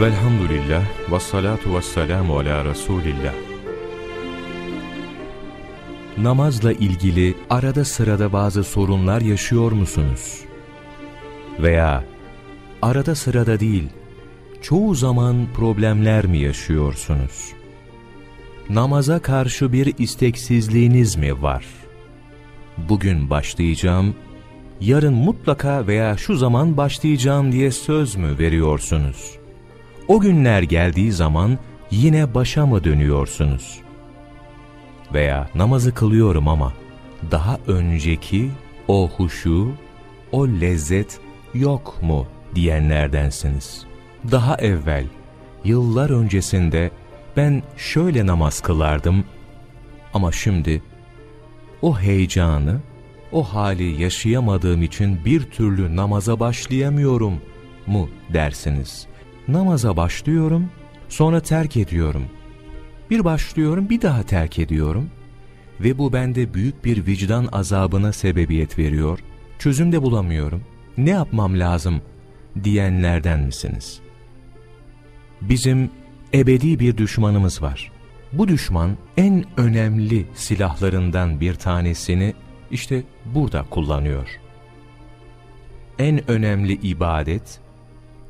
Velhamdülillah ve salatu ve selamu ala Resulillah. Namazla ilgili arada sırada bazı sorunlar yaşıyor musunuz? Veya arada sırada değil, çoğu zaman problemler mi yaşıyorsunuz? Namaza karşı bir isteksizliğiniz mi var? Bugün başlayacağım, yarın mutlaka veya şu zaman başlayacağım diye söz mü veriyorsunuz? O günler geldiği zaman yine başa mı dönüyorsunuz? Veya namazı kılıyorum ama daha önceki o huşu, o lezzet yok mu diyenlerdensiniz. Daha evvel, yıllar öncesinde ben şöyle namaz kılardım ama şimdi o heyecanı, o hali yaşayamadığım için bir türlü namaza başlayamıyorum mu dersiniz. Namaza başlıyorum, sonra terk ediyorum. Bir başlıyorum, bir daha terk ediyorum ve bu bende büyük bir vicdan azabına sebebiyet veriyor. Çözüm de bulamıyorum. Ne yapmam lazım diyenlerden misiniz? Bizim ebedi bir düşmanımız var. Bu düşman en önemli silahlarından bir tanesini işte burada kullanıyor. En önemli ibadet,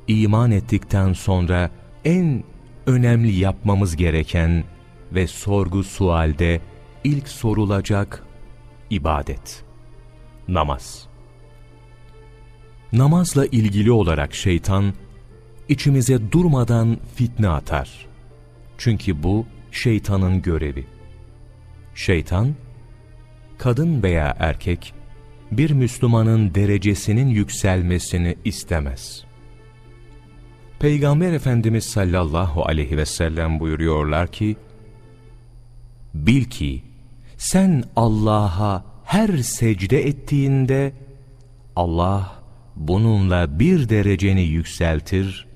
iman ettikten sonra en önemli yapmamız gereken ve sorgu sualde ilk sorulacak ibadet, namaz. Namazla ilgili olarak şeytan, içimize durmadan fitne atar. Çünkü bu şeytanın görevi. Şeytan, kadın veya erkek, bir Müslümanın derecesinin yükselmesini istemez. Peygamber Efendimiz sallallahu aleyhi ve sellem buyuruyorlar ki, Bil ki, sen Allah'a her secde ettiğinde, Allah bununla bir dereceni yükseltir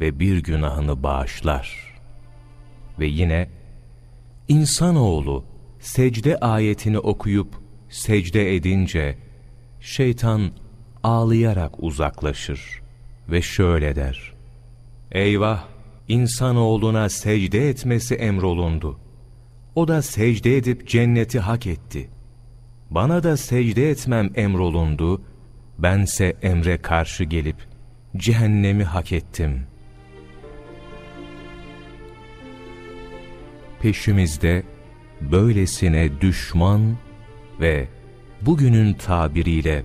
ve bir günahını bağışlar. Ve yine, insanoğlu secde ayetini okuyup secde edince, şeytan ağlayarak uzaklaşır ve şöyle der, Eyvah! İnsanoğluna secde etmesi emrolundu. O da secde edip cenneti hak etti. Bana da secde etmem emrolundu, bense emre karşı gelip cehennemi hak ettim. Peşimizde böylesine düşman ve bugünün tabiriyle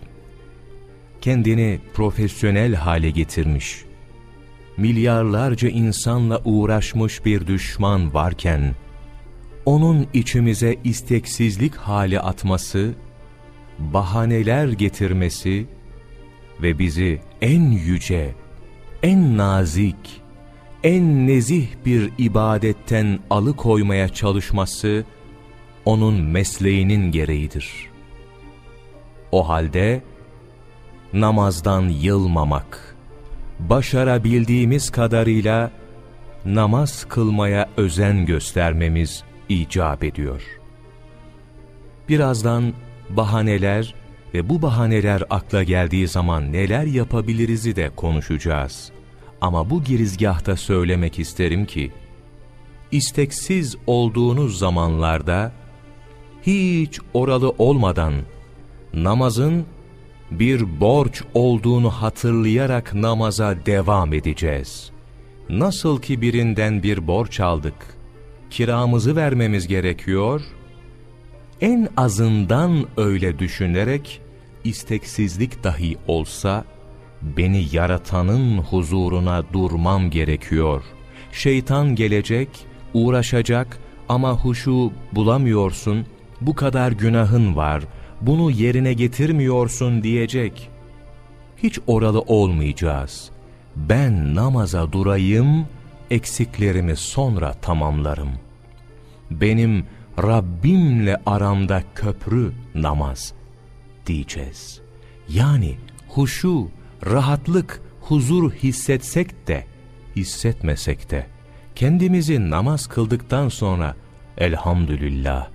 kendini profesyonel hale getirmiş, milyarlarca insanla uğraşmış bir düşman varken, onun içimize isteksizlik hali atması, bahaneler getirmesi ve bizi en yüce, en nazik, en nezih bir ibadetten alıkoymaya çalışması, onun mesleğinin gereğidir. O halde, namazdan yılmamak, başarabildiğimiz kadarıyla namaz kılmaya özen göstermemiz icap ediyor. Birazdan bahaneler ve bu bahaneler akla geldiği zaman neler yapabiliriz'i de konuşacağız. Ama bu girizgahta söylemek isterim ki, isteksiz olduğunuz zamanlarda, hiç oralı olmadan, namazın bir borç olduğunu hatırlayarak namaza devam edeceğiz. Nasıl ki birinden bir borç aldık, kiramızı vermemiz gerekiyor, en azından öyle düşünerek, isteksizlik dahi olsa, beni yaratanın huzuruna durmam gerekiyor. Şeytan gelecek, uğraşacak ama huşu bulamıyorsun, bu kadar günahın var, bunu yerine getirmiyorsun diyecek. Hiç oralı olmayacağız. Ben namaza durayım, eksiklerimi sonra tamamlarım. Benim Rabbimle aramda köprü namaz diyeceğiz. Yani huşu, rahatlık, huzur hissetsek de, hissetmesek de, kendimizi namaz kıldıktan sonra elhamdülillah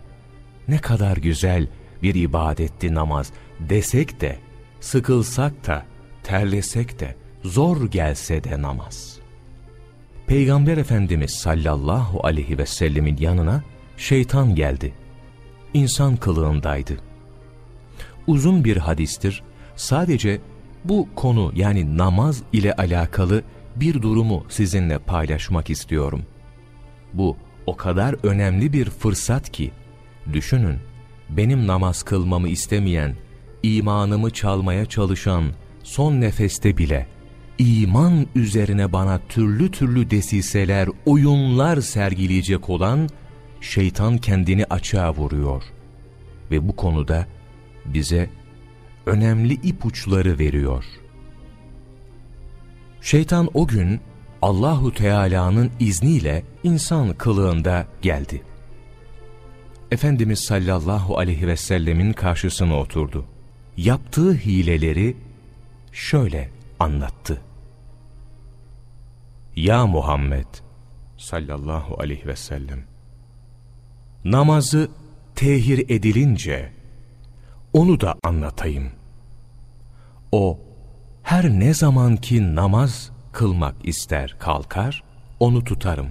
ne kadar güzel bir ibadetti namaz desek de, sıkılsak da, terlesek de, zor gelse de namaz. Peygamber Efendimiz sallallahu aleyhi ve sellemin yanına şeytan geldi. İnsan kılığındaydı. Uzun bir hadistir. Sadece bu konu yani namaz ile alakalı bir durumu sizinle paylaşmak istiyorum. Bu o kadar önemli bir fırsat ki, düşünün, benim namaz kılmamı istemeyen, imanımı çalmaya çalışan, son nefeste bile, iman üzerine bana türlü türlü desiseler, oyunlar sergileyecek olan, şeytan kendini açığa vuruyor. Ve bu konuda bize önemli ipuçları veriyor. Şeytan o gün Allahu Teala'nın izniyle insan kılığında geldi. Efendimiz sallallahu aleyhi ve sellemin karşısına oturdu. Yaptığı hileleri şöyle anlattı. Ya Muhammed sallallahu aleyhi ve sellem namazı tehir edilince onu da anlatayım. O her ne zaman ki namaz kılmak ister kalkar, onu tutarım.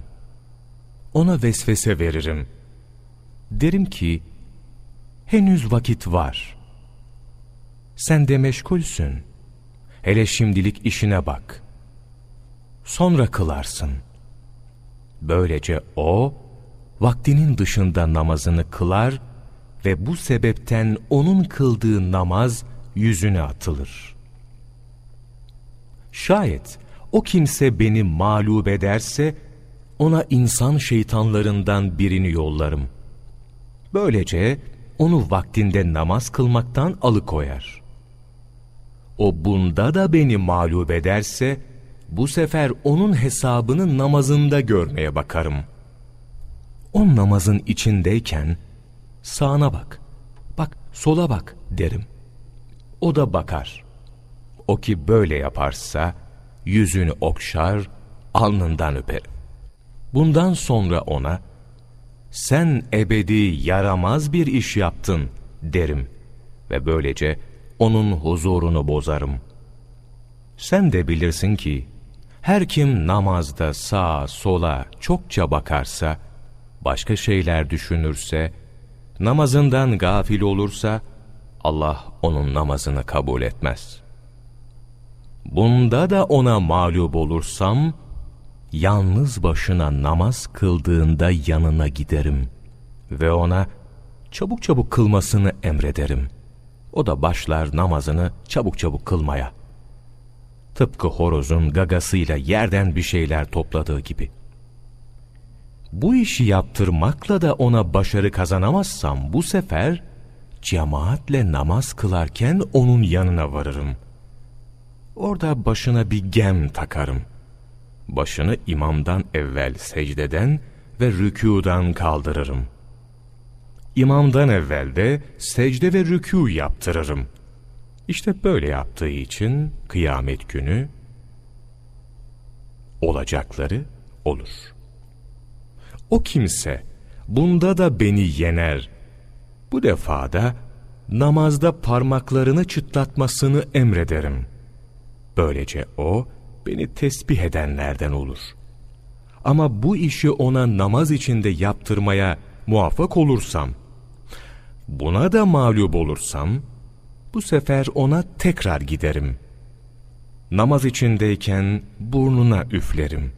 Ona vesvese veririm. Derim ki, henüz vakit var. Sen de meşgulsün. Hele şimdilik işine bak. Sonra kılarsın. Böylece o, vaktinin dışında namazını kılar ve bu sebepten onun kıldığı namaz yüzüne atılır. Şayet o kimse beni mağlup ederse, ona insan şeytanlarından birini yollarım. Böylece onu vaktinde namaz kılmaktan alıkoyar. O bunda da beni mağlup ederse, bu sefer onun hesabını namazında görmeye bakarım. O namazın içindeyken, sağına bak, bak sola bak derim. O da bakar. O ki böyle yaparsa, yüzünü okşar, alnından öperim. Bundan sonra ona, sen ebedi yaramaz bir iş yaptın derim ve böylece onun huzurunu bozarım. Sen de bilirsin ki, her kim namazda sağa sola çokça bakarsa, başka şeyler düşünürse, namazından gafil olursa, Allah onun namazını kabul etmez. Bunda da ona mağlup olursam, yalnız başına namaz kıldığında yanına giderim ve ona çabuk çabuk kılmasını emrederim. O da başlar namazını çabuk çabuk kılmaya. Tıpkı horozun gagasıyla yerden bir şeyler topladığı gibi. Bu işi yaptırmakla da ona başarı kazanamazsam bu sefer cemaatle namaz kılarken onun yanına varırım. Orada başına bir gem takarım. Başını imamdan evvel secdeden ve rükudan kaldırırım. İmamdan evvel de secde ve rükû yaptırırım. İşte böyle yaptığı için kıyamet günü olacakları olur. O kimse bunda da beni yener. Bu defada namazda parmaklarını çıtlatmasını emrederim. Böylece o beni tesbih edenlerden olur. Ama bu işi ona namaz içinde yaptırmaya muvaffak olursam, buna da mağlup olursam, bu sefer ona tekrar giderim. Namaz içindeyken burnuna üflerim.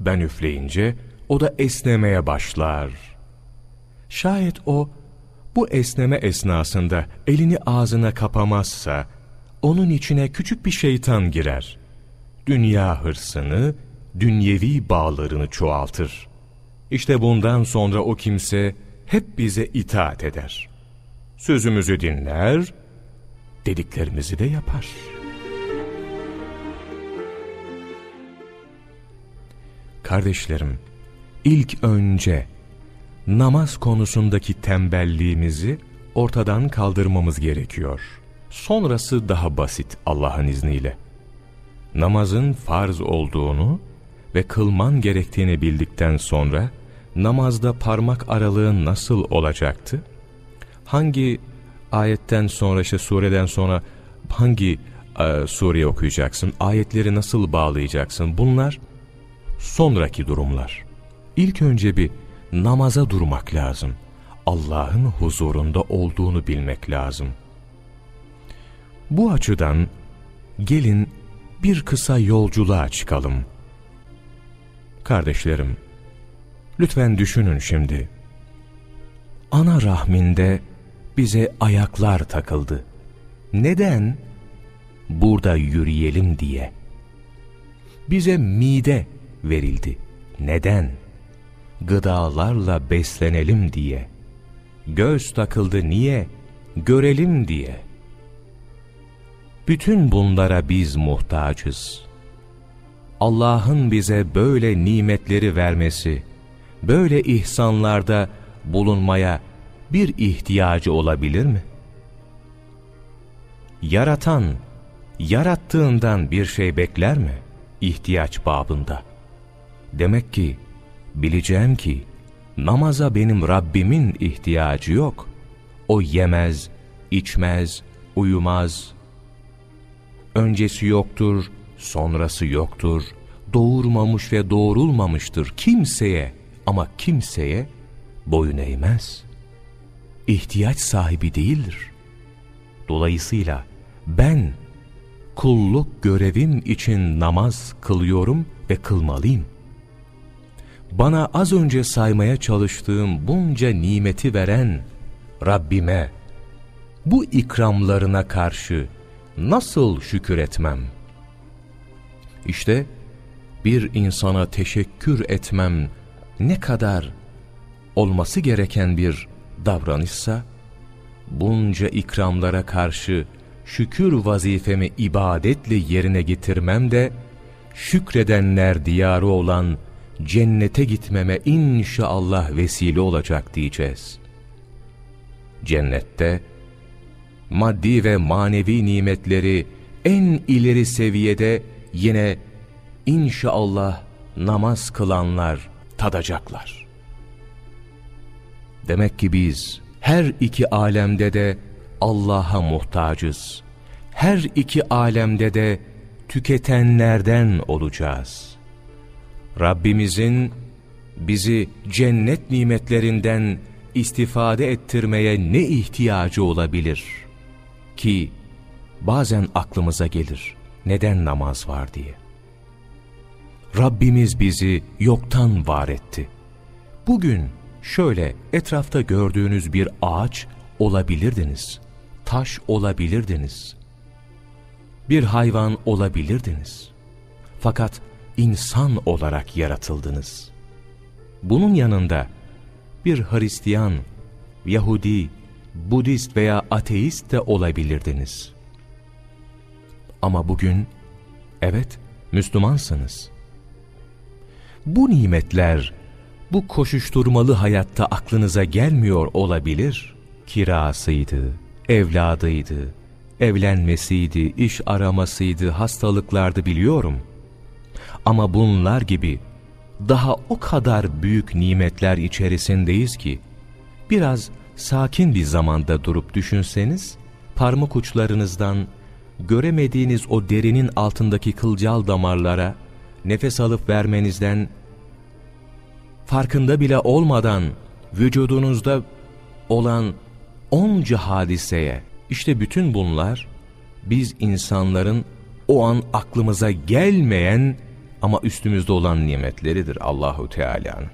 Ben üfleyince o da esnemeye başlar. Şayet o bu esneme esnasında elini ağzına kapamazsa, onun içine küçük bir şeytan girer. Dünya hırsını, dünyevi bağlarını çoğaltır. İşte bundan sonra o kimse hep bize itaat eder. Sözümüzü dinler, dediklerimizi de yapar. Kardeşlerim, ilk önce namaz konusundaki tembelliğimizi ortadan kaldırmamız gerekiyor. Sonrası daha basit Allah'ın izniyle. Namazın farz olduğunu ve kılman gerektiğini bildikten sonra namazda parmak aralığı nasıl olacaktı? Hangi ayetten sonra işte sureden sonra hangi e, sureyi okuyacaksın? Ayetleri nasıl bağlayacaksın? Bunlar sonraki durumlar. İlk önce bir namaza durmak lazım. Allah'ın huzurunda olduğunu bilmek lazım. Bu açıdan gelin bir kısa yolculuğa çıkalım. Kardeşlerim, lütfen düşünün şimdi. Ana rahminde bize ayaklar takıldı. Neden? Burada yürüyelim diye. Bize mide verildi. Neden? Gıdalarla beslenelim diye. Göz takıldı niye? Görelim diye. Bütün bunlara biz muhtaçız. Allah'ın bize böyle nimetleri vermesi, böyle ihsanlarda bulunmaya bir ihtiyacı olabilir mi? Yaratan, yarattığından bir şey bekler mi? İhtiyaç babında. Demek ki, bileceğim ki, namaza benim Rabbimin ihtiyacı yok. O yemez, içmez, uyumaz. Öncesi yoktur, sonrası yoktur. Doğurmamış ve doğurulmamıştır kimseye ama kimseye boyun eğmez. İhtiyaç sahibi değildir. Dolayısıyla ben kulluk görevim için namaz kılıyorum ve kılmalıyım. Bana az önce saymaya çalıştığım bunca nimeti veren Rabbime bu ikramlarına karşı nasıl şükür etmem? İşte bir insana teşekkür etmem ne kadar olması gereken bir davranışsa, bunca ikramlara karşı şükür vazifemi ibadetle yerine getirmem de, şükredenler diyarı olan cennete gitmeme inşallah vesile olacak diyeceğiz. Cennette, maddi ve manevi nimetleri en ileri seviyede yine inşallah namaz kılanlar tadacaklar. Demek ki biz her iki alemde de Allah'a muhtacız. Her iki alemde de tüketenlerden olacağız. Rabbimizin bizi cennet nimetlerinden istifade ettirmeye ne ihtiyacı olabilir? Ki bazen aklımıza gelir, neden namaz var diye. Rabbimiz bizi yoktan var etti. Bugün şöyle etrafta gördüğünüz bir ağaç olabilirdiniz. Taş olabilirdiniz. Bir hayvan olabilirdiniz. Fakat insan olarak yaratıldınız. Bunun yanında bir Hristiyan, Yahudi, Budist veya ateist de olabilirdiniz. Ama bugün, evet, Müslümansınız. Bu nimetler, bu koşuşturmalı hayatta aklınıza gelmiyor olabilir. Kirasıydı, evladıydı, evlenmesiydi, iş aramasıydı, hastalıklardı biliyorum. Ama bunlar gibi daha o kadar büyük nimetler içerisindeyiz ki, biraz sakin bir zamanda durup düşünseniz, parmak uçlarınızdan göremediğiniz o derinin altındaki kılcal damarlara nefes alıp vermenizden farkında bile olmadan vücudunuzda olan onca hadiseye işte bütün bunlar biz insanların o an aklımıza gelmeyen ama üstümüzde olan nimetleridir Allahu Teala'nın.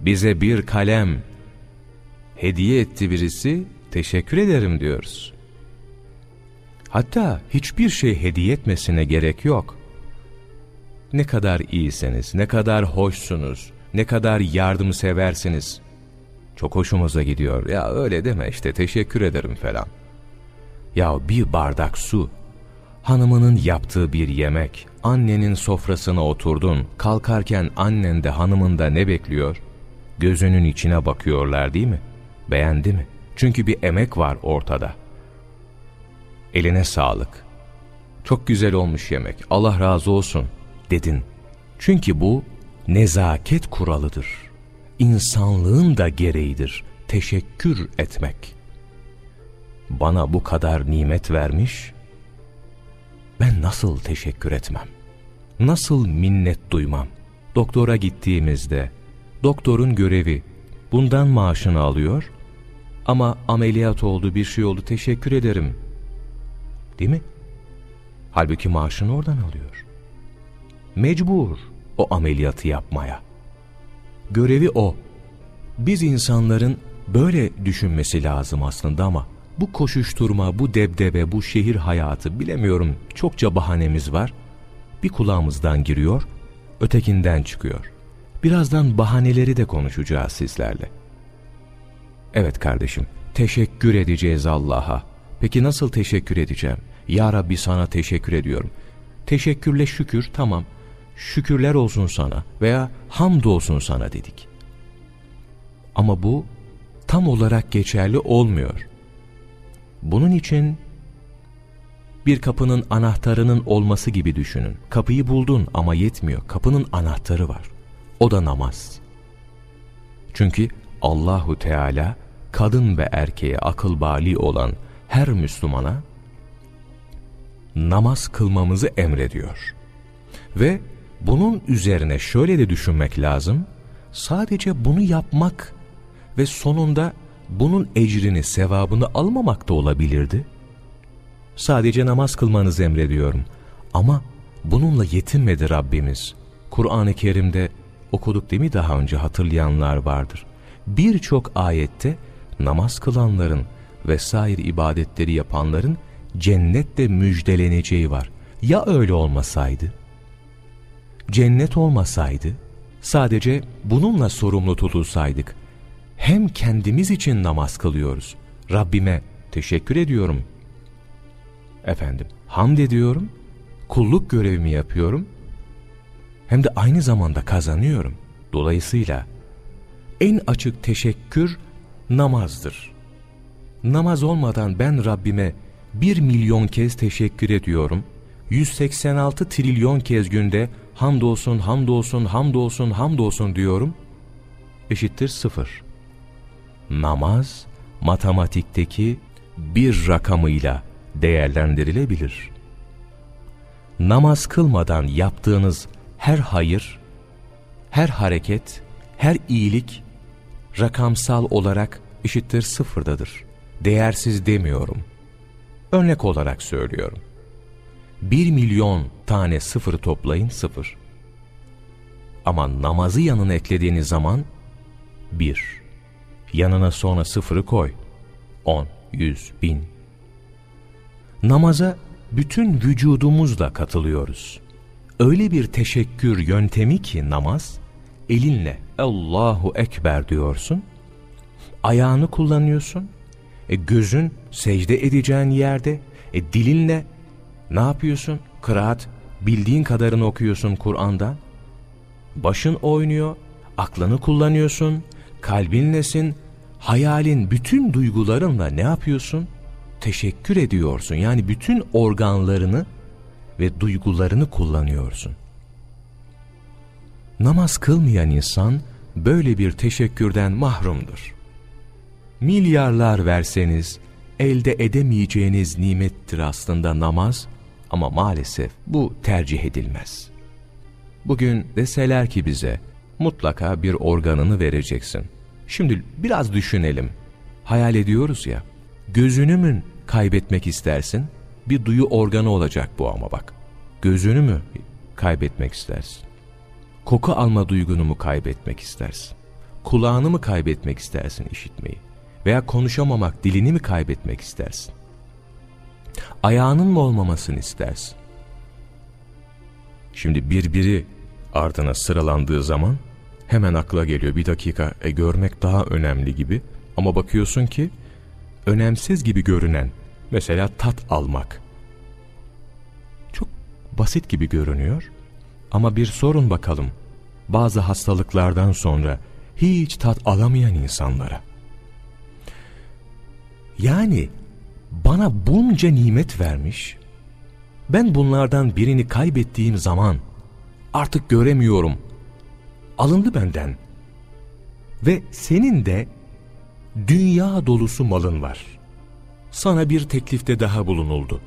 Bize bir kalem hediye etti birisi, teşekkür ederim diyoruz. Hatta hiçbir şey hediye etmesine gerek yok. Ne kadar iyisiniz, ne kadar hoşsunuz, ne kadar yardımseversiniz. Çok hoşumuza gidiyor. Ya öyle deme işte teşekkür ederim falan. Ya bir bardak su, hanımının yaptığı bir yemek, annenin sofrasına oturdun, kalkarken annen de hanımın da ne bekliyor? Gözünün içine bakıyorlar değil mi? Beğendi mi? Çünkü bir emek var ortada. Eline sağlık. Çok güzel olmuş yemek. Allah razı olsun dedin. Çünkü bu nezaket kuralıdır. İnsanlığın da gereğidir. Teşekkür etmek. Bana bu kadar nimet vermiş, ben nasıl teşekkür etmem? nasıl minnet duymam? Doktora gittiğimizde doktorun görevi bundan maaşını alıyor ama ameliyat oldu bir şey oldu teşekkür ederim. Değil mi? Halbuki maaşını oradan alıyor. Mecbur o ameliyatı yapmaya. Görevi o. Biz insanların böyle düşünmesi lazım aslında ama bu koşuşturma, bu debdebe, bu şehir hayatı bilemiyorum çokça bahanemiz var. Bir kulağımızdan giriyor, ötekinden çıkıyor. Birazdan bahaneleri de konuşacağız sizlerle. Evet kardeşim, teşekkür edeceğiz Allah'a. Peki nasıl teşekkür edeceğim? Ya Rabbi sana teşekkür ediyorum. Teşekkürle şükür, tamam. Şükürler olsun sana veya hamd olsun sana dedik. Ama bu tam olarak geçerli olmuyor. Bunun için bir kapının anahtarının olması gibi düşünün. Kapıyı buldun ama yetmiyor. Kapının anahtarı var. O da namaz. Çünkü Allahu Teala kadın ve erkeğe akıl bali olan her Müslümana namaz kılmamızı emrediyor. Ve bunun üzerine şöyle de düşünmek lazım. Sadece bunu yapmak ve sonunda bunun ecrini, sevabını almamak da olabilirdi. Sadece namaz kılmanızı emrediyorum. Ama bununla yetinmedi Rabbimiz. Kur'an-ı Kerim'de okuduk değil mi daha önce hatırlayanlar vardır. Birçok ayette namaz kılanların vesaire ibadetleri yapanların cennetle müjdeleneceği var. Ya öyle olmasaydı? Cennet olmasaydı, sadece bununla sorumlu tutulsaydık, hem kendimiz için namaz kılıyoruz. Rabbime teşekkür ediyorum. Efendim, hamd ediyorum, kulluk görevimi yapıyorum, hem de aynı zamanda kazanıyorum. Dolayısıyla en açık teşekkür namazdır. Namaz olmadan ben Rabbime bir milyon kez teşekkür ediyorum. 186 trilyon kez günde hamdolsun, hamdolsun, hamdolsun, hamdolsun diyorum. Eşittir sıfır. Namaz, matematikteki bir rakamıyla değerlendirilebilir. Namaz kılmadan yaptığınız her hayır, her hareket, her iyilik rakamsal olarak eşittir sıfırdadır. Değersiz demiyorum. Örnek olarak söylüyorum. Bir milyon tane sıfır toplayın sıfır. Ama namazı yanına eklediğiniz zaman bir. Yanına sonra sıfırı koy. On, yüz, bin. Namaza bütün vücudumuzla katılıyoruz. Öyle bir teşekkür yöntemi ki namaz, elinle Allahu Ekber diyorsun, ayağını kullanıyorsun, e, gözün secde edeceğin yerde, e, dilinle ne yapıyorsun? Kıraat, bildiğin kadarını okuyorsun Kur'an'dan. Başın oynuyor, aklını kullanıyorsun, kalbinlesin, hayalin, bütün duygularınla ne yapıyorsun? Teşekkür ediyorsun. Yani bütün organlarını ve duygularını kullanıyorsun. Namaz kılmayan insan böyle bir teşekkürden mahrumdur. Milyarlar verseniz elde edemeyeceğiniz nimettir aslında namaz ama maalesef bu tercih edilmez. Bugün deseler ki bize mutlaka bir organını vereceksin. Şimdi biraz düşünelim. Hayal ediyoruz ya. Gözünü mü kaybetmek istersin? Bir duyu organı olacak bu ama bak. Gözünü mü kaybetmek istersin? Koku alma duygunu mu kaybetmek istersin? Kulağını mı kaybetmek istersin işitmeyi? Veya konuşamamak, dilini mi kaybetmek istersin? Ayağının mı olmamasını istersin? Şimdi birbiri ardına sıralandığı zaman hemen akla geliyor bir dakika e, görmek daha önemli gibi ama bakıyorsun ki önemsiz gibi görünen mesela tat almak çok basit gibi görünüyor ama bir sorun bakalım bazı hastalıklardan sonra hiç tat alamayan insanlara yani bana bunca nimet vermiş ben bunlardan birini kaybettiğim zaman artık göremiyorum alındı benden. Ve senin de dünya dolusu malın var. Sana bir teklifte daha bulunuldu.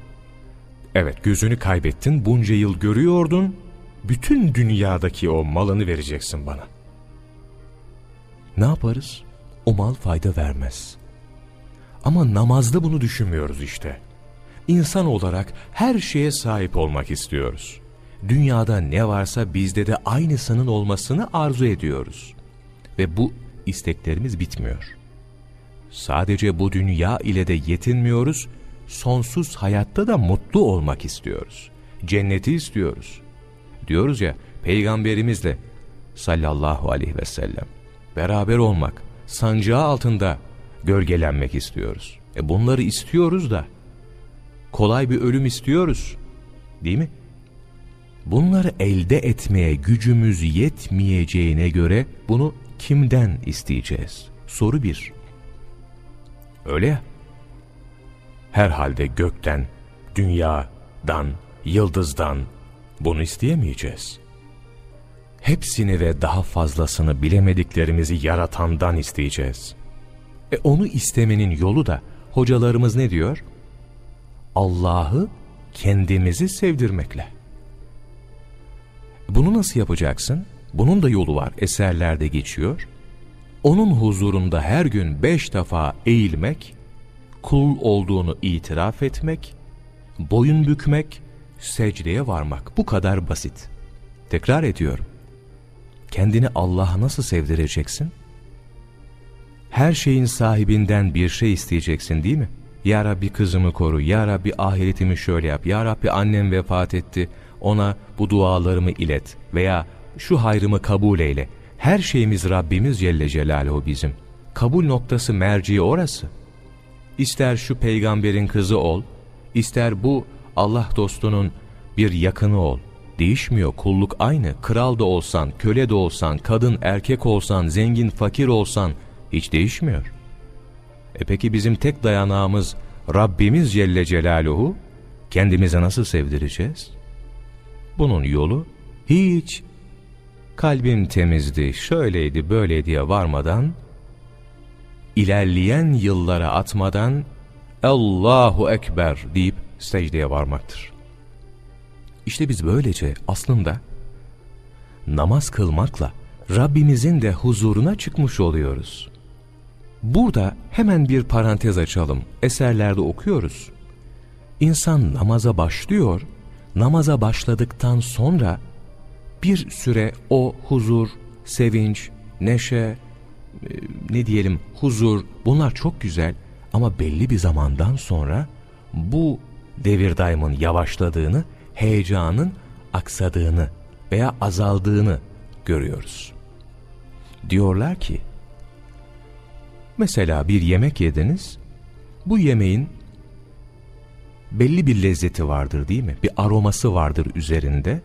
Evet gözünü kaybettin, bunca yıl görüyordun bütün dünyadaki o malını vereceksin bana. Ne yaparız? O mal fayda vermez. Ama namazda bunu düşünmüyoruz işte. İnsan olarak her şeye sahip olmak istiyoruz. Dünyada ne varsa bizde de aynısının olmasını arzu ediyoruz. Ve bu isteklerimiz bitmiyor. Sadece bu dünya ile de yetinmiyoruz, sonsuz hayatta da mutlu olmak istiyoruz. Cenneti istiyoruz. Diyoruz ya, peygamberimizle sallallahu aleyhi ve sellem beraber olmak, sancağı altında gölgelenmek istiyoruz. E bunları istiyoruz da kolay bir ölüm istiyoruz. Değil mi? Bunları elde etmeye gücümüz yetmeyeceğine göre bunu kimden isteyeceğiz? Soru bir. Öyle ya. Herhalde gökten, dünyadan, yıldızdan bunu isteyemeyeceğiz. Hepsini ve daha fazlasını bilemediklerimizi yaratandan isteyeceğiz. E onu istemenin yolu da hocalarımız ne diyor? Allah'ı kendimizi sevdirmekle. Bunu nasıl yapacaksın? Bunun da yolu var, eserlerde geçiyor. Onun huzurunda her gün beş defa eğilmek, kul olduğunu itiraf etmek, boyun bükmek, secdeye varmak. Bu kadar basit. Tekrar ediyorum. Kendini Allah'a nasıl sevdireceksin? Her şeyin sahibinden bir şey isteyeceksin değil mi? Ya Rabbi kızımı koru, Ya Rabbi ahiretimi şöyle yap, Ya Rabbi annem vefat etti, ona bu dualarımı ilet veya şu hayrımı kabul eyle. Her şeyimiz Rabbimiz Celle Celaluhu bizim. Kabul noktası merci orası. İster şu peygamberin kızı ol, ister bu Allah dostunun bir yakını ol. Değişmiyor kulluk aynı. Kral da olsan, köle de olsan, kadın erkek olsan, zengin fakir olsan hiç değişmiyor. E peki bizim tek dayanağımız Rabbimiz Celle Celaluhu kendimize nasıl sevdireceğiz? Bunun yolu hiç kalbim temizdi, şöyleydi, böyle diye varmadan, ilerleyen yıllara atmadan Allahu Ekber deyip secdeye varmaktır. İşte biz böylece aslında namaz kılmakla Rabbimizin de huzuruna çıkmış oluyoruz. Burada hemen bir parantez açalım. Eserlerde okuyoruz. İnsan namaza başlıyor, namaza başladıktan sonra bir süre o huzur, sevinç, neşe, e, ne diyelim huzur bunlar çok güzel ama belli bir zamandan sonra bu devir daimın yavaşladığını, heyecanın aksadığını veya azaldığını görüyoruz. Diyorlar ki, mesela bir yemek yediniz, bu yemeğin belli bir lezzeti vardır değil mi? Bir aroması vardır üzerinde.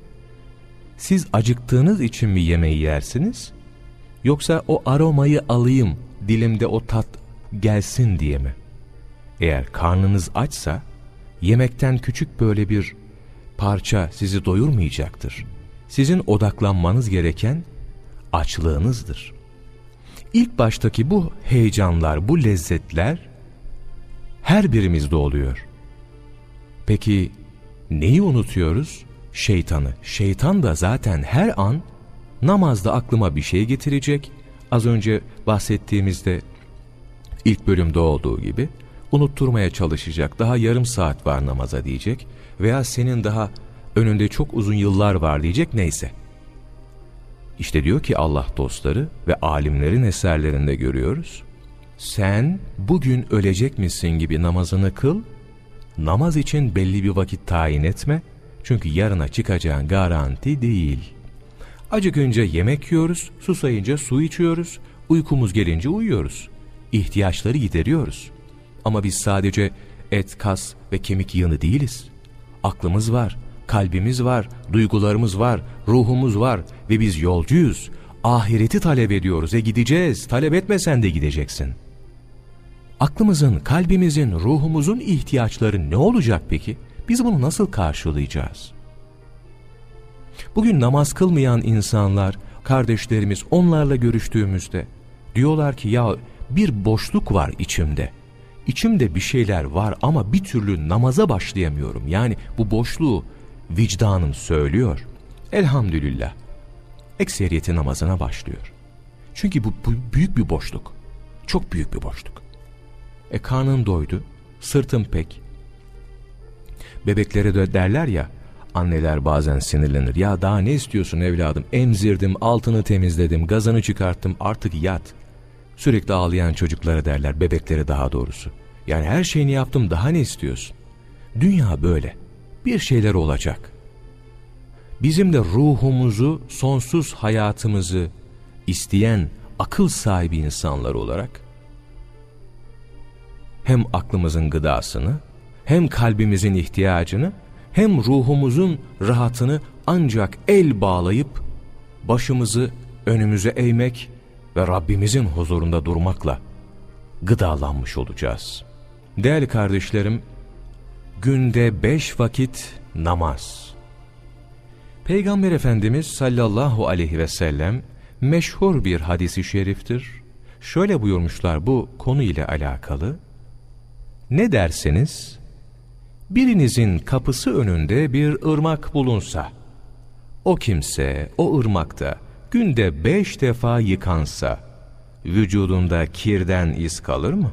Siz acıktığınız için mi yemeği yersiniz? Yoksa o aromayı alayım, dilimde o tat gelsin diye mi? Eğer karnınız açsa, yemekten küçük böyle bir parça sizi doyurmayacaktır. Sizin odaklanmanız gereken açlığınızdır. İlk baştaki bu heyecanlar, bu lezzetler her birimizde oluyor. Peki neyi unutuyoruz? Şeytanı. Şeytan da zaten her an namazda aklıma bir şey getirecek. Az önce bahsettiğimizde ilk bölümde olduğu gibi unutturmaya çalışacak. Daha yarım saat var namaza diyecek veya senin daha önünde çok uzun yıllar var diyecek neyse. İşte diyor ki Allah dostları ve alimlerin eserlerinde görüyoruz. Sen bugün ölecek misin gibi namazını kıl, namaz için belli bir vakit tayin etme, çünkü yarına çıkacağın garanti değil. Acıkınca yemek yiyoruz, susayınca su içiyoruz, uykumuz gelince uyuyoruz. İhtiyaçları gideriyoruz. Ama biz sadece et, kas ve kemik yığını değiliz. Aklımız var, kalbimiz var, duygularımız var, ruhumuz var ve biz yolcuyuz. Ahireti talep ediyoruz e gideceğiz. Talep etmesen de gideceksin. Aklımızın, kalbimizin, ruhumuzun ihtiyaçları ne olacak peki? Biz bunu nasıl karşılayacağız? Bugün namaz kılmayan insanlar, kardeşlerimiz onlarla görüştüğümüzde diyorlar ki ya bir boşluk var içimde. İçimde bir şeyler var ama bir türlü namaza başlayamıyorum. Yani bu boşluğu vicdanım söylüyor. elhamdülillah ekseriyeti namazına başlıyor. Çünkü bu, bu büyük bir boşluk. Çok büyük bir boşluk. E karnın doydu, sırtın pek. Bebeklere de derler ya, anneler bazen sinirlenir. Ya daha ne istiyorsun evladım? Emzirdim, altını temizledim, gazını çıkarttım, artık yat. Sürekli ağlayan çocuklara derler, bebeklere daha doğrusu. Yani her şeyini yaptım, daha ne istiyorsun? Dünya böyle. Bir şeyler olacak. Bizim de ruhumuzu, sonsuz hayatımızı isteyen akıl sahibi insanlar olarak hem aklımızın gıdasını, hem kalbimizin ihtiyacını, hem ruhumuzun rahatını ancak el bağlayıp başımızı önümüze eğmek ve Rabbimizin huzurunda durmakla gıdalanmış olacağız. Değerli kardeşlerim, günde beş vakit namaz. Peygamber Efendimiz sallallahu aleyhi ve sellem meşhur bir hadisi şeriftir. Şöyle buyurmuşlar bu konu ile alakalı. Ne derseniz, birinizin kapısı önünde bir ırmak bulunsa, o kimse o ırmakta günde beş defa yıkansa, vücudunda kirden iz kalır mı?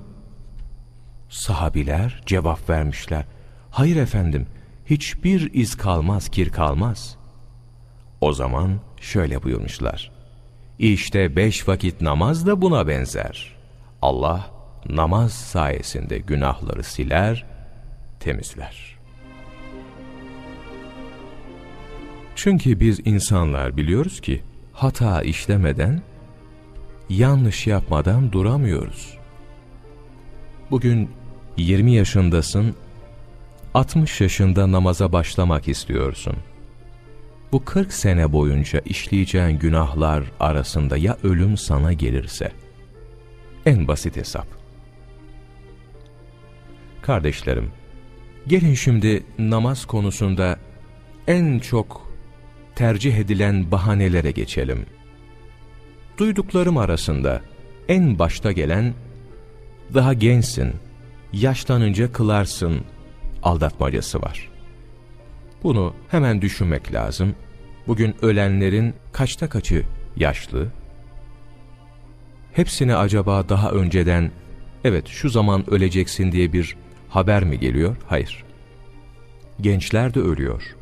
Sahabiler cevap vermişler. Hayır efendim, hiçbir iz kalmaz, kir kalmaz. O zaman şöyle buyurmuşlar. İşte beş vakit namaz da buna benzer. Allah namaz sayesinde günahları siler, temizler. Çünkü biz insanlar biliyoruz ki hata işlemeden, yanlış yapmadan duramıyoruz. Bugün 20 yaşındasın, 60 yaşında namaza başlamak istiyorsun. Bu 40 sene boyunca işleyeceğin günahlar arasında ya ölüm sana gelirse? En basit hesap. Kardeşlerim, gelin şimdi namaz konusunda en çok tercih edilen bahanelere geçelim. Duyduklarım arasında en başta gelen, daha gençsin, yaşlanınca kılarsın aldatmacası var. Bunu hemen düşünmek lazım. Bugün ölenlerin kaçta kaçı yaşlı? Hepsine acaba daha önceden evet şu zaman öleceksin diye bir haber mi geliyor? Hayır. Gençler de ölüyor.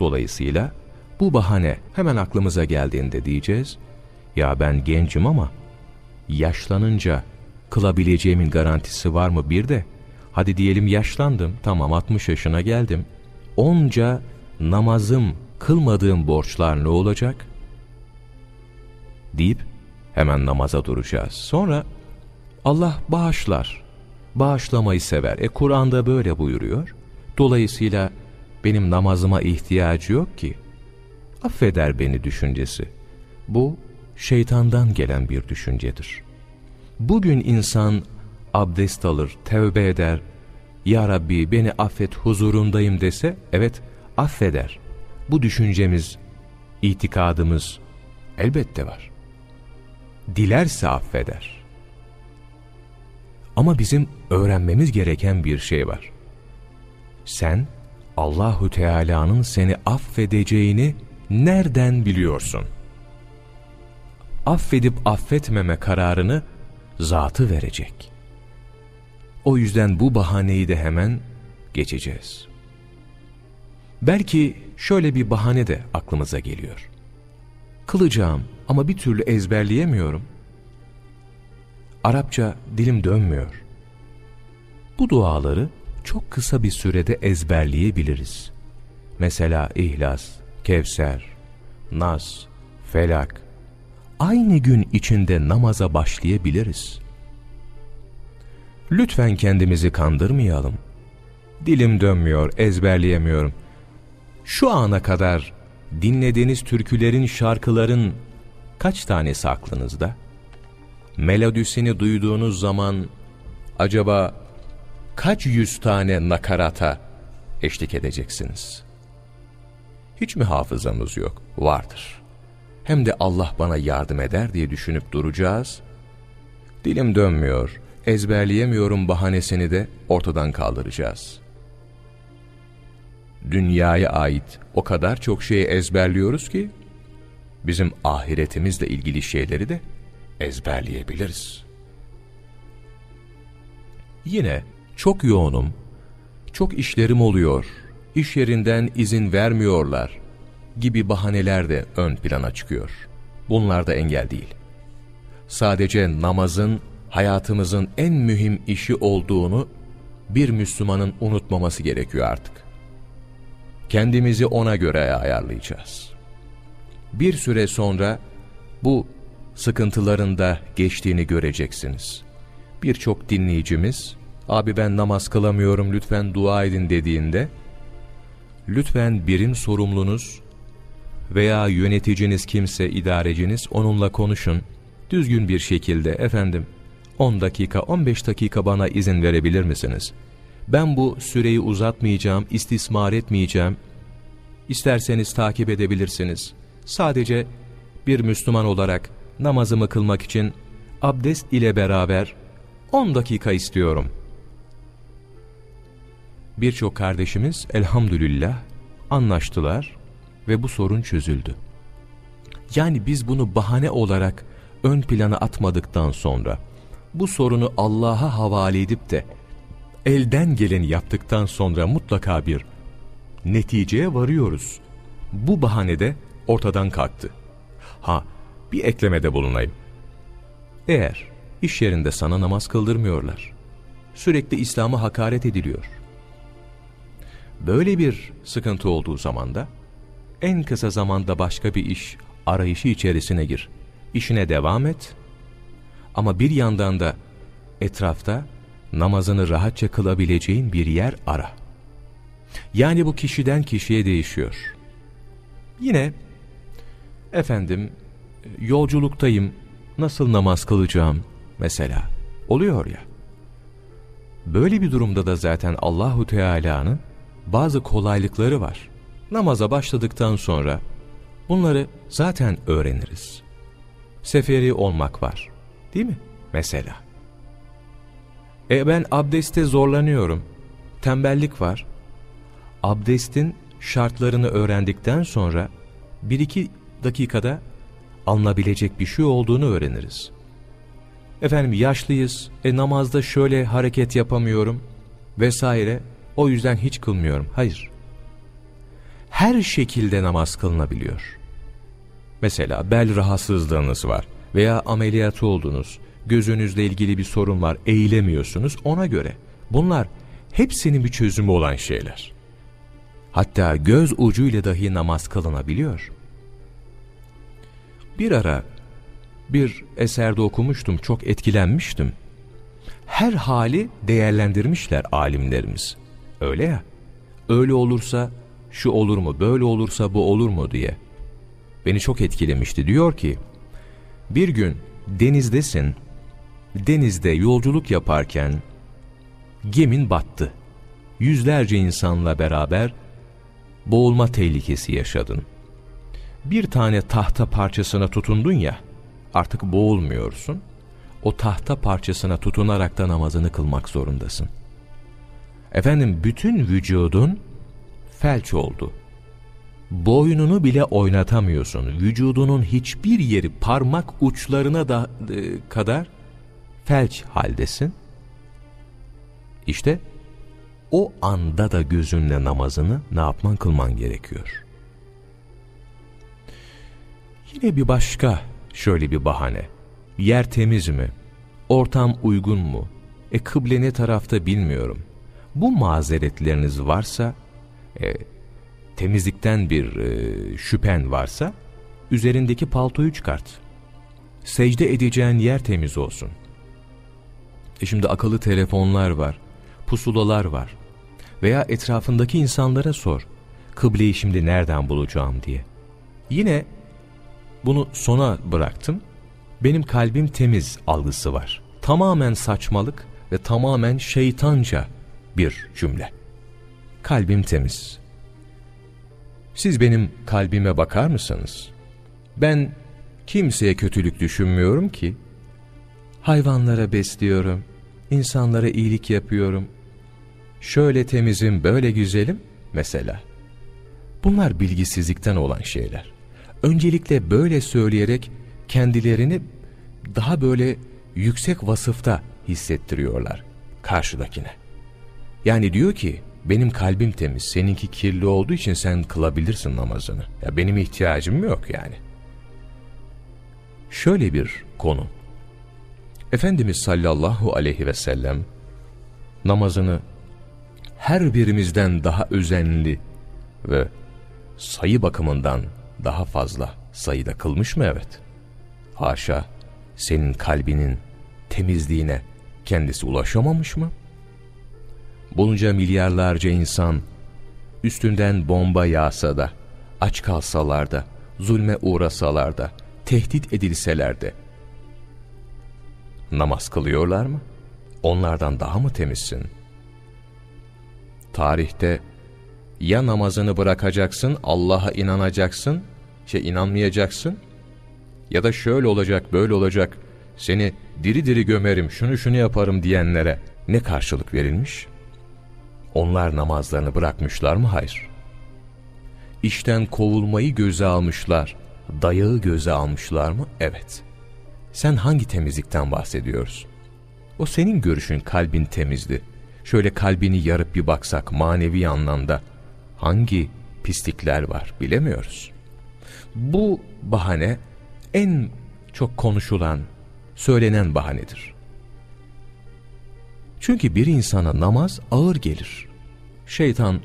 Dolayısıyla bu bahane hemen aklımıza geldiğinde diyeceğiz, ya ben gencim ama yaşlanınca kılabileceğimin garantisi var mı bir de? Hadi diyelim yaşlandım, tamam 60 yaşına geldim. Onca namazım, kılmadığım borçlar ne olacak? Deyip hemen namaza duracağız. Sonra Allah bağışlar, bağışlamayı sever. E Kur'an'da böyle buyuruyor. Dolayısıyla benim namazıma ihtiyacı yok ki. Affeder beni düşüncesi. Bu şeytandan gelen bir düşüncedir. Bugün insan abdest alır, tevbe eder, Ya Rabbi beni affet huzurundayım dese, evet affeder. Bu düşüncemiz, itikadımız elbette var. Dilerse affeder. Ama bizim öğrenmemiz gereken bir şey var. Sen Allahu Teala'nın seni affedeceğini nereden biliyorsun? Affedip affetmeme kararını zatı verecek. O yüzden bu bahaneyi de hemen geçeceğiz. Belki şöyle bir bahane de aklımıza geliyor. Kılacağım ama bir türlü ezberleyemiyorum. Arapça dilim dönmüyor. Bu duaları çok kısa bir sürede ezberleyebiliriz. Mesela İhlas, Kevser, Nas, Felak. Aynı gün içinde namaza başlayabiliriz. Lütfen kendimizi kandırmayalım. Dilim dönmüyor, ezberleyemiyorum. Şu ana kadar dinlediğiniz türkülerin, şarkıların kaç tanesi aklınızda? Melodisini duyduğunuz zaman acaba kaç yüz tane nakarata eşlik edeceksiniz? Hiç mi hafızamız yok? Vardır. Hem de Allah bana yardım eder diye düşünüp duracağız. Dilim dönmüyor, ezberleyemiyorum bahanesini de ortadan kaldıracağız. dünyaya ait o kadar çok şeyi ezberliyoruz ki, bizim ahiretimizle ilgili şeyleri de ezberleyebiliriz. Yine çok yoğunum, çok işlerim oluyor, iş yerinden izin vermiyorlar gibi bahaneler de ön plana çıkıyor. Bunlar da engel değil. Sadece namazın hayatımızın en mühim işi olduğunu bir Müslümanın unutmaması gerekiyor artık. Kendimizi ona göre ayarlayacağız. Bir süre sonra bu sıkıntıların geçtiğini göreceksiniz. Birçok dinleyicimiz, abi ben namaz kılamıyorum lütfen dua edin dediğinde, lütfen birim sorumlunuz veya yöneticiniz kimse, idareciniz onunla konuşun. Düzgün bir şekilde efendim 10 dakika 15 dakika bana izin verebilir misiniz? Ben bu süreyi uzatmayacağım, istismar etmeyeceğim. İsterseniz takip edebilirsiniz. Sadece bir Müslüman olarak namazımı kılmak için abdest ile beraber 10 dakika istiyorum. Birçok kardeşimiz elhamdülillah anlaştılar ve bu sorun çözüldü. Yani biz bunu bahane olarak ön plana atmadıktan sonra bu sorunu Allah'a havale edip de elden geleni yaptıktan sonra mutlaka bir neticeye varıyoruz. Bu bahane de ortadan kalktı. Ha, bir eklemede bulunayım. Eğer iş yerinde sana namaz kıldırmıyorlar, sürekli İslam'a hakaret ediliyor. Böyle bir sıkıntı olduğu zaman da en kısa zamanda başka bir iş arayışı içerisine gir. İşine devam et ama bir yandan da etrafta namazını rahatça kılabileceğin bir yer ara. Yani bu kişiden kişiye değişiyor. Yine efendim yolculuktayım nasıl namaz kılacağım mesela oluyor ya. Böyle bir durumda da zaten Allahu Teala'nın bazı kolaylıkları var. Namaza başladıktan sonra bunları zaten öğreniriz. Seferi olmak var. Değil mi? Mesela. E ben abdeste zorlanıyorum. Tembellik var. Abdestin şartlarını öğrendikten sonra bir iki dakikada alınabilecek bir şey olduğunu öğreniriz. Efendim yaşlıyız, e namazda şöyle hareket yapamıyorum vesaire, o yüzden hiç kılmıyorum. Hayır. Her şekilde namaz kılınabiliyor. Mesela bel rahatsızlığınız var veya ameliyatı oldunuz, gözünüzle ilgili bir sorun var, eğilemiyorsunuz ona göre. Bunlar hepsinin bir çözümü olan şeyler. Hatta göz ucuyla dahi namaz kılınabiliyor. Bir ara bir eserde okumuştum, çok etkilenmiştim. Her hali değerlendirmişler alimlerimiz. Öyle ya, öyle olursa şu olur mu, böyle olursa bu olur mu diye. Beni çok etkilemişti. Diyor ki, bir gün denizdesin, denizde yolculuk yaparken gemin battı. Yüzlerce insanla beraber boğulma tehlikesi yaşadın. Bir tane tahta parçasına tutundun ya, artık boğulmuyorsun. O tahta parçasına tutunarak da namazını kılmak zorundasın. Efendim bütün vücudun felç oldu. Boynunu bile oynatamıyorsun. Vücudunun hiçbir yeri parmak uçlarına da e, kadar felç haldesin. İşte o anda da gözünle namazını ne yapman kılman gerekiyor. Yine bir başka şöyle bir bahane. Yer temiz mi? Ortam uygun mu? E kıble ne tarafta bilmiyorum. Bu mazeretleriniz varsa, e, temizlikten bir e, şüphen varsa, üzerindeki paltoyu çıkart. Secde edeceğin yer temiz olsun. E şimdi akıllı telefonlar var, pusulalar var. Veya etrafındaki insanlara sor. Kıbleyi şimdi nereden bulacağım diye. Yine bunu sona bıraktım. Benim kalbim temiz algısı var. Tamamen saçmalık ve tamamen şeytanca bir cümle. Kalbim temiz. Siz benim kalbime bakar mısınız? Ben kimseye kötülük düşünmüyorum ki. Hayvanlara besliyorum, insanlara iyilik yapıyorum. Şöyle temizim, böyle güzelim mesela. Bunlar bilgisizlikten olan şeyler. Öncelikle böyle söyleyerek kendilerini daha böyle yüksek vasıfta hissettiriyorlar karşıdakine. Yani diyor ki benim kalbim temiz, seninki kirli olduğu için sen kılabilirsin namazını. Ya benim ihtiyacım yok yani. Şöyle bir konu. Efendimiz sallallahu aleyhi ve sellem namazını her birimizden daha özenli ve sayı bakımından daha fazla sayıda kılmış mı? Evet. Haşa senin kalbinin temizliğine kendisi ulaşamamış mı? Bunca milyarlarca insan üstünden bomba yağsa da, aç kalsalar da, zulme uğrasalar da, tehdit edilseler de namaz kılıyorlar mı? Onlardan daha mı temizsin? Tarihte ya namazını bırakacaksın, Allah'a inanacaksın, şey inanmayacaksın ya da şöyle olacak, böyle olacak, seni diri diri gömerim, şunu şunu yaparım diyenlere ne karşılık verilmiş? Onlar namazlarını bırakmışlar mı? Hayır. İşten kovulmayı göze almışlar, dayağı göze almışlar mı? Evet. Sen hangi temizlikten bahsediyorsun? O senin görüşün kalbin temizdi. Şöyle kalbini yarıp bir baksak manevi anlamda hangi pislikler var bilemiyoruz. Bu bahane en çok konuşulan, söylenen bahanedir. Çünkü bir insana namaz ağır gelir. Şeytan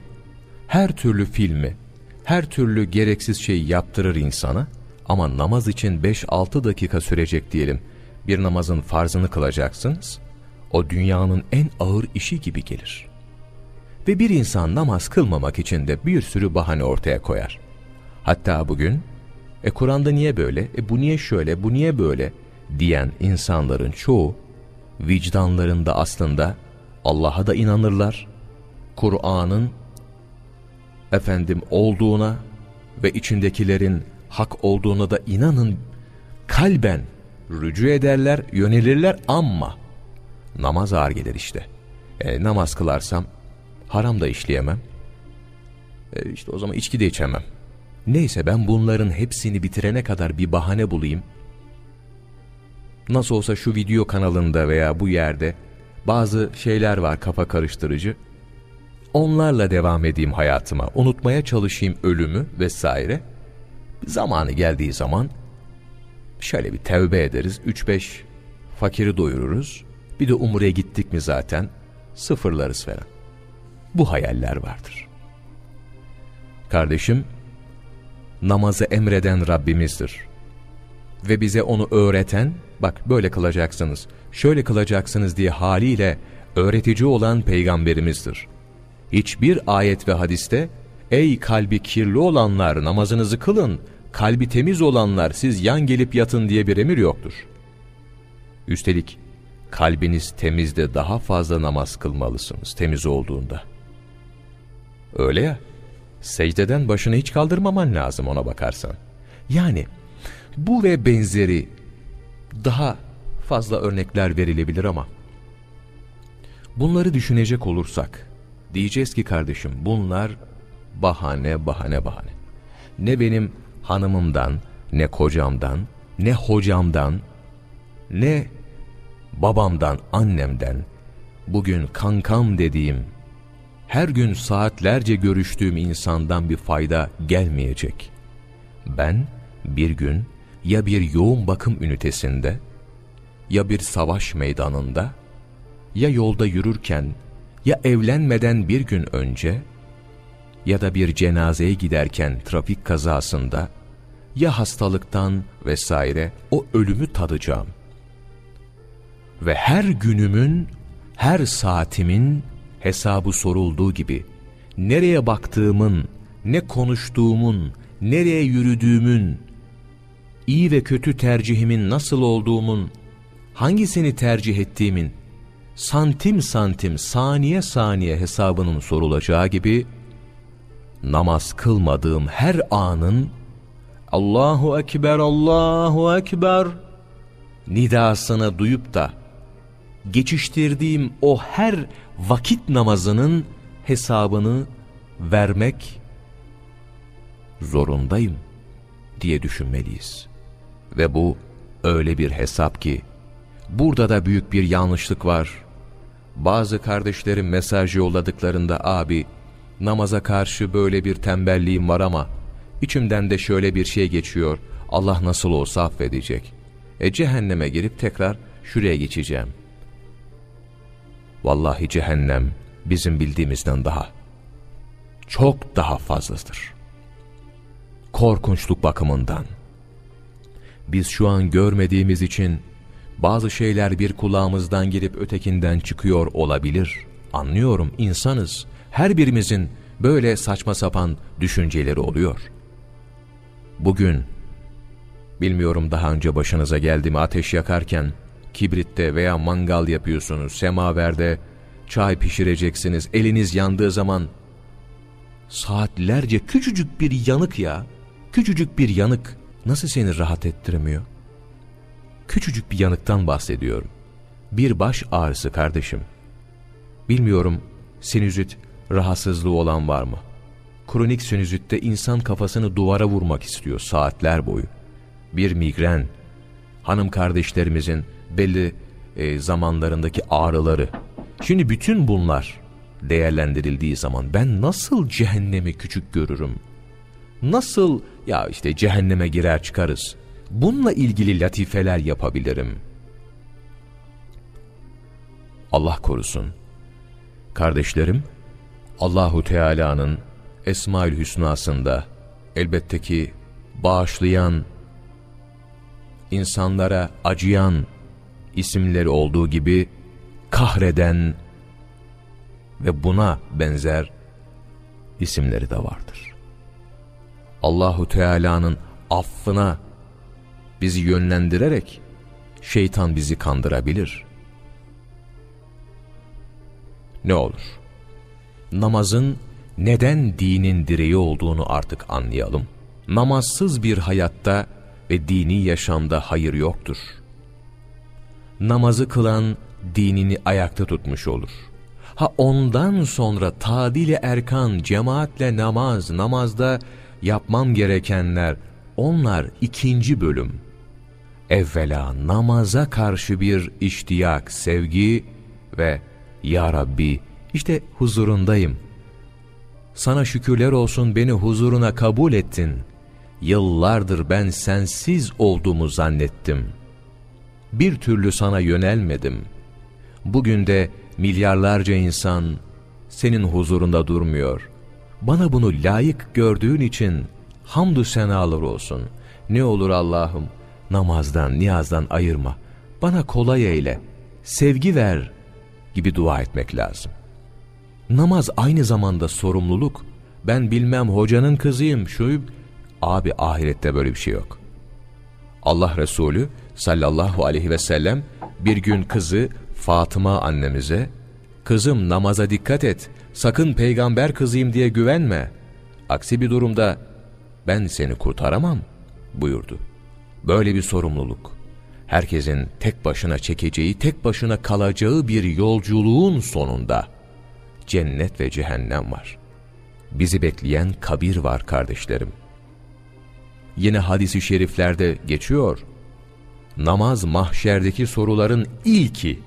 her türlü filmi, her türlü gereksiz şey yaptırır insana ama namaz için 5-6 dakika sürecek diyelim. Bir namazın farzını kılacaksınız. O dünyanın en ağır işi gibi gelir. Ve bir insan namaz kılmamak için de bir sürü bahane ortaya koyar. Hatta bugün, e Kur'an'da niye böyle, e bu niye şöyle, bu niye böyle diyen insanların çoğu, vicdanlarında aslında Allah'a da inanırlar, Kur'an'ın efendim olduğuna ve içindekilerin hak olduğuna da inanın kalben rücu ederler, yönelirler ama namaz ağır gelir işte. E, namaz kılarsam haram da işleyemem. E, işte o zaman içki de içemem. Neyse ben bunların hepsini bitirene kadar bir bahane bulayım. Nasıl olsa şu video kanalında veya bu yerde bazı şeyler var kafa karıştırıcı. Onlarla devam edeyim hayatıma, unutmaya çalışayım ölümü vesaire. Zamanı geldiği zaman şöyle bir tevbe ederiz, 3-5 fakiri doyururuz. Bir de umreye gittik mi zaten sıfırlarız falan. Bu hayaller vardır. Kardeşim, namazı emreden Rabbimizdir. Ve bize onu öğreten, bak böyle kılacaksınız, şöyle kılacaksınız diye haliyle öğretici olan peygamberimizdir. Hiçbir ayet ve hadiste, ey kalbi kirli olanlar namazınızı kılın, kalbi temiz olanlar siz yan gelip yatın diye bir emir yoktur. Üstelik kalbiniz temizde daha fazla namaz kılmalısınız temiz olduğunda. Öyle ya, secdeden başını hiç kaldırmaman lazım ona bakarsan. Yani bu ve benzeri daha fazla örnekler verilebilir ama bunları düşünecek olursak diyeceğiz ki kardeşim bunlar bahane bahane bahane. Ne benim hanımımdan, ne kocamdan, ne hocamdan, ne babamdan, annemden, bugün kankam dediğim, her gün saatlerce görüştüğüm insandan bir fayda gelmeyecek. Ben bir gün ya bir yoğun bakım ünitesinde, ya bir savaş meydanında, ya yolda yürürken, ya evlenmeden bir gün önce, ya da bir cenazeye giderken trafik kazasında, ya hastalıktan vesaire o ölümü tadacağım. Ve her günümün, her saatimin hesabı sorulduğu gibi, nereye baktığımın, ne konuştuğumun, nereye yürüdüğümün, iyi ve kötü tercihimin nasıl olduğumun, hangisini tercih ettiğimin, santim santim, saniye saniye hesabının sorulacağı gibi, namaz kılmadığım her anın, Allahu Ekber, Allahu Ekber nidasını duyup da, geçiştirdiğim o her vakit namazının hesabını vermek zorundayım diye düşünmeliyiz. Ve bu öyle bir hesap ki, burada da büyük bir yanlışlık var. Bazı kardeşlerim mesaj yolladıklarında abi namaza karşı böyle bir tembelliğim var ama içimden de şöyle bir şey geçiyor. Allah nasıl olsa affedecek. E cehenneme girip tekrar şuraya geçeceğim. Vallahi cehennem bizim bildiğimizden daha, çok daha fazladır. Korkunçluk bakımından. Biz şu an görmediğimiz için bazı şeyler bir kulağımızdan girip ötekinden çıkıyor olabilir. Anlıyorum insanız. Her birimizin böyle saçma sapan düşünceleri oluyor. Bugün, bilmiyorum daha önce başınıza geldi mi ateş yakarken, kibritte veya mangal yapıyorsunuz, semaverde çay pişireceksiniz, eliniz yandığı zaman saatlerce küçücük bir yanık ya, küçücük bir yanık nasıl seni rahat ettirmiyor? Küçücük bir yanıktan bahsediyorum. Bir baş ağrısı kardeşim. Bilmiyorum sinüzit rahatsızlığı olan var mı? Kronik sinüzitte insan kafasını duvara vurmak istiyor saatler boyu. Bir migren, hanım kardeşlerimizin belli e, zamanlarındaki ağrıları. Şimdi bütün bunlar değerlendirildiği zaman ben nasıl cehennemi küçük görürüm? Nasıl ya işte cehenneme girer çıkarız? Bununla ilgili latifeler yapabilirim. Allah korusun. Kardeşlerim, Allahu Teala'nın Esmaül Hüsna'sında elbette ki bağışlayan, insanlara acıyan isimleri olduğu gibi kahreden ve buna benzer isimleri de vardır. Allahu Teala'nın affına bizi yönlendirerek şeytan bizi kandırabilir. Ne olur? Namazın neden dinin direği olduğunu artık anlayalım. Namazsız bir hayatta ve dini yaşamda hayır yoktur. Namazı kılan dinini ayakta tutmuş olur. Ha ondan sonra tadili erkan, cemaatle namaz, namazda yapmam gerekenler, onlar ikinci bölüm. Evvela namaza karşı bir iştiyak, sevgi ve Ya Rabbi işte huzurundayım. Sana şükürler olsun beni huzuruna kabul ettin. Yıllardır ben sensiz olduğumu zannettim. Bir türlü sana yönelmedim. Bugün de milyarlarca insan senin huzurunda durmuyor. Bana bunu layık gördüğün için hamdü senalar olsun. Ne olur Allah'ım namazdan, niyazdan ayırma. Bana kolay eyle, sevgi ver gibi dua etmek lazım. Namaz aynı zamanda sorumluluk. Ben bilmem hocanın kızıyım, şu Abi ahirette böyle bir şey yok. Allah Resulü sallallahu aleyhi ve sellem bir gün kızı Fatıma annemize, kızım namaza dikkat et, sakın peygamber kızıyım diye güvenme. Aksi bir durumda ben seni kurtaramam buyurdu. Böyle bir sorumluluk. Herkesin tek başına çekeceği, tek başına kalacağı bir yolculuğun sonunda cennet ve cehennem var. Bizi bekleyen kabir var kardeşlerim. Yine hadisi şeriflerde geçiyor. Namaz mahşerdeki soruların ilki.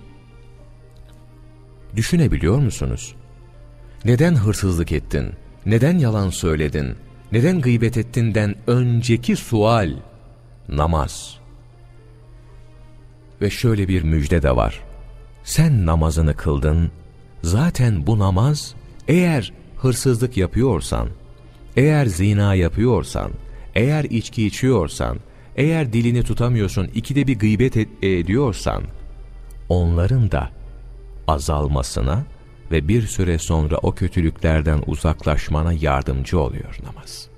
Düşünebiliyor musunuz? Neden hırsızlık ettin? Neden yalan söyledin? Neden gıybet ettinden önceki sual namaz. Ve şöyle bir müjde de var. Sen namazını kıldın, zaten bu namaz eğer hırsızlık yapıyorsan, eğer zina yapıyorsan, eğer içki içiyorsan, eğer dilini tutamıyorsun, ikide bir gıybet et, ediyorsan, onların da azalmasına ve bir süre sonra o kötülüklerden uzaklaşmana yardımcı oluyor namaz.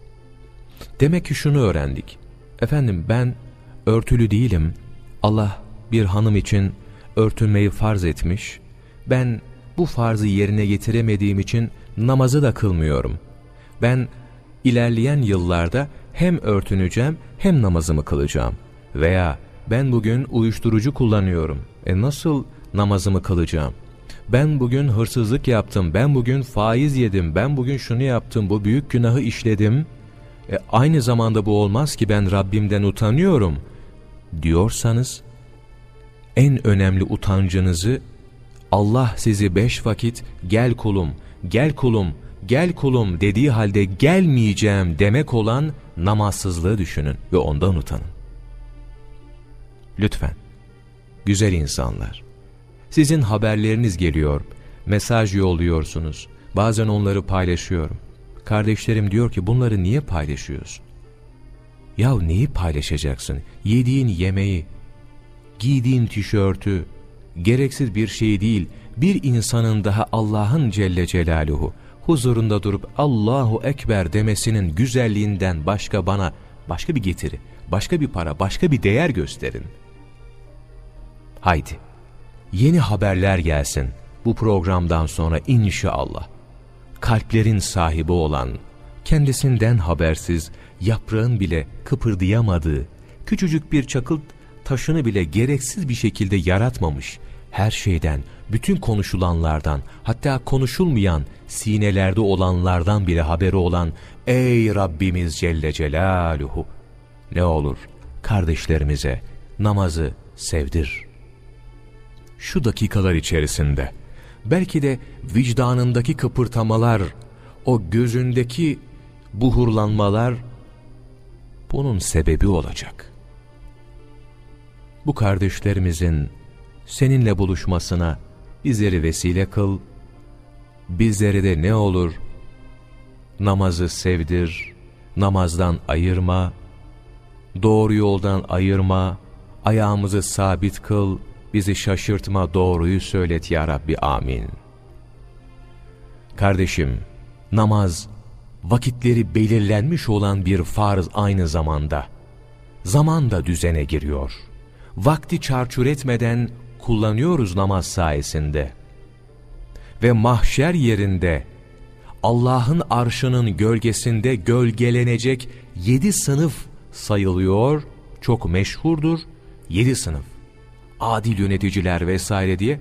Demek ki şunu öğrendik. Efendim ben örtülü değilim. Allah bir hanım için örtünmeyi farz etmiş. Ben bu farzı yerine getiremediğim için namazı da kılmıyorum. Ben ilerleyen yıllarda hem örtüneceğim hem namazımı kılacağım. Veya ben bugün uyuşturucu kullanıyorum. E nasıl namazımı kılacağım? Ben bugün hırsızlık yaptım, ben bugün faiz yedim, ben bugün şunu yaptım, bu büyük günahı işledim. e, aynı zamanda bu olmaz ki ben Rabbimden utanıyorum diyorsanız en önemli utancınızı Allah sizi beş vakit gel kulum, gel kulum, gel kulum dediği halde gelmeyeceğim demek olan namazsızlığı düşünün ve ondan utanın. Lütfen, güzel insanlar, sizin haberleriniz geliyor, mesaj yolluyorsunuz, bazen onları paylaşıyorum. Kardeşlerim diyor ki bunları niye paylaşıyorsun? Ya neyi paylaşacaksın? Yediğin yemeği, giydiğin tişörtü, gereksiz bir şey değil, bir insanın daha Allah'ın Celle Celaluhu huzurunda durup Allahu Ekber demesinin güzelliğinden başka bana başka bir getiri, başka bir para, başka bir değer gösterin. Haydi, yeni haberler gelsin bu programdan sonra inşallah. Kalplerin sahibi olan, kendisinden habersiz, yaprağın bile kıpırdayamadığı, küçücük bir çakıl taşını bile gereksiz bir şekilde yaratmamış, her şeyden, bütün konuşulanlardan, hatta konuşulmayan, sinelerde olanlardan bile haberi olan Ey Rabbimiz Celle Celaluhu! Ne olur kardeşlerimize namazı sevdir. Şu dakikalar içerisinde, belki de vicdanındaki kıpırtamalar, o gözündeki buhurlanmalar bunun sebebi olacak. Bu kardeşlerimizin seninle buluşmasına bizleri vesile kıl, bizleri de ne olur namazı sevdir, namazdan ayırma, doğru yoldan ayırma, ayağımızı sabit kıl, bizi şaşırtma, doğruyu söylet ya Rabbi amin. Kardeşim, namaz, vakitleri belirlenmiş olan bir farz aynı zamanda. Zaman da düzene giriyor. Vakti çarçur etmeden kullanıyoruz namaz sayesinde. Ve mahşer yerinde Allah'ın arşının gölgesinde gölgelenecek yedi sınıf sayılıyor, çok meşhurdur, yedi sınıf. Adil yöneticiler vesaire diye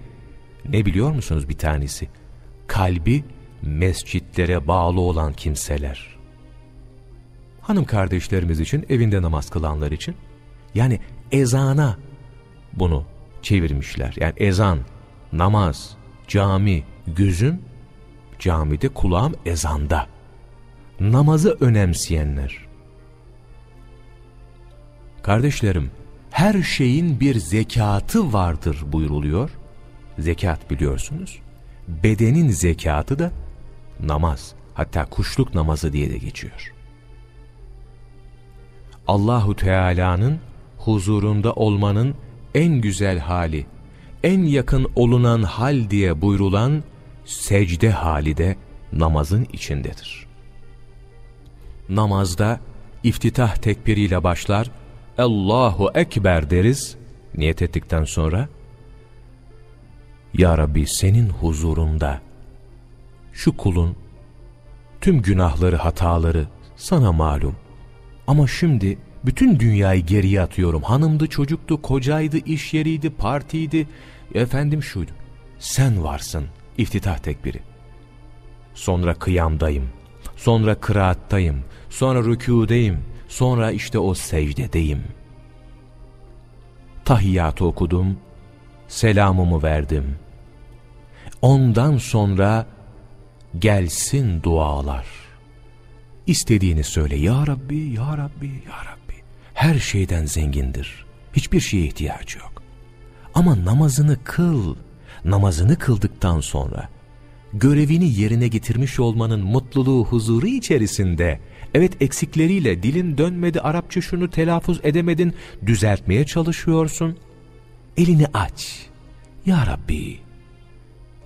ne biliyor musunuz bir tanesi? Kalbi mescitlere bağlı olan kimseler. Hanım kardeşlerimiz için, evinde namaz kılanlar için, yani ezana bunu çevirmişler. Yani ezan, namaz, cami, gözüm camide, kulağım ezanda. Namazı önemseyenler. Kardeşlerim, her şeyin bir zekatı vardır buyruluyor. Zekat biliyorsunuz. Bedenin zekatı da namaz. Hatta kuşluk namazı diye de geçiyor. Allahu Teala'nın huzurunda olmanın en güzel hali, en yakın olunan hal diye buyrulan secde hali de namazın içindedir. Namazda iftitah tekbiriyle başlar, Allahu Ekber deriz, niyet ettikten sonra, Ya Rabbi senin huzurunda şu kulun tüm günahları, hataları sana malum. Ama şimdi bütün dünyayı geriye atıyorum. Hanımdı, çocuktu, kocaydı, iş yeriydi, partiydi. Efendim şuydu. Sen varsın. İftitah tekbiri. Sonra kıyamdayım. Sonra kıraattayım. Sonra rükûdeyim. Sonra işte o secdedeyim. Tahiyyatı okudum. Selamımı verdim. Ondan sonra gelsin dualar. İstediğini söyle ya Rabbi, ya Rabbi, ya Rabbi her şeyden zengindir. Hiçbir şeye ihtiyacı yok. Ama namazını kıl. Namazını kıldıktan sonra görevini yerine getirmiş olmanın mutluluğu, huzuru içerisinde evet eksikleriyle dilin dönmedi, Arapça şunu telaffuz edemedin, düzeltmeye çalışıyorsun. Elini aç. Ya Rabbi,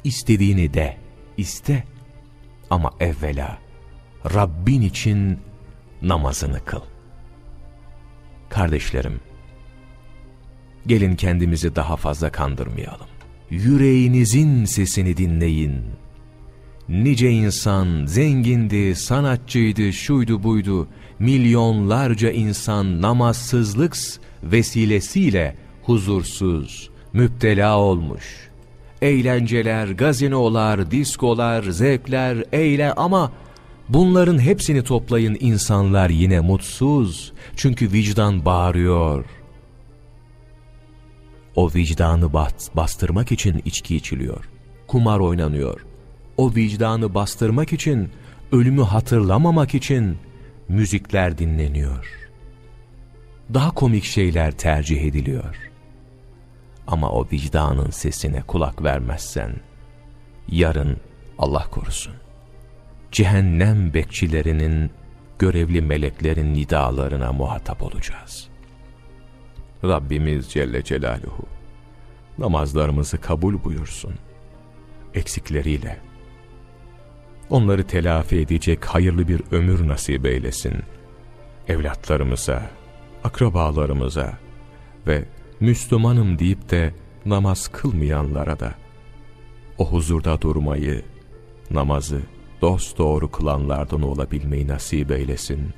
istediğini de, iste. Ama evvela Rabbin için namazını kıl. Kardeşlerim, gelin kendimizi daha fazla kandırmayalım. Yüreğinizin sesini dinleyin. Nice insan zengindi, sanatçıydı, şuydu buydu, milyonlarca insan namazsızlık vesilesiyle huzursuz, müptela olmuş. Eğlenceler, gazinolar, diskolar, zevkler, eyle ama Bunların hepsini toplayın insanlar yine mutsuz. Çünkü vicdan bağırıyor. O vicdanı bastırmak için içki içiliyor. Kumar oynanıyor. O vicdanı bastırmak için, ölümü hatırlamamak için müzikler dinleniyor. Daha komik şeyler tercih ediliyor. Ama o vicdanın sesine kulak vermezsen, yarın Allah korusun, cehennem bekçilerinin, görevli meleklerin nidalarına muhatap olacağız. Rabbimiz Celle Celaluhu, namazlarımızı kabul buyursun, eksikleriyle, onları telafi edecek hayırlı bir ömür nasip eylesin, evlatlarımıza, akrabalarımıza ve Müslümanım deyip de namaz kılmayanlara da o huzurda durmayı, namazı dost doğru kılanlardan olabilmeyi nasip eylesin.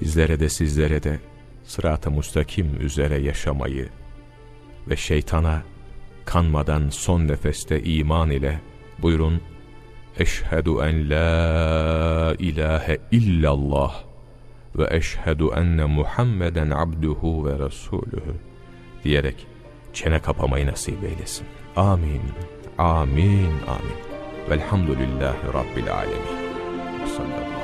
Bizlere de sizlere de sırat-ı mustakim üzere yaşamayı ve şeytana kanmadan son nefeste iman ile buyurun Eşhedü en la ilahe illallah ve eşhedü enne Muhammeden abduhu ve resuluhu diyerek çene kapamayı nasip eylesin. Amin, amin, amin. Velhamdülillahi Rabbil alemin. Sallallahu.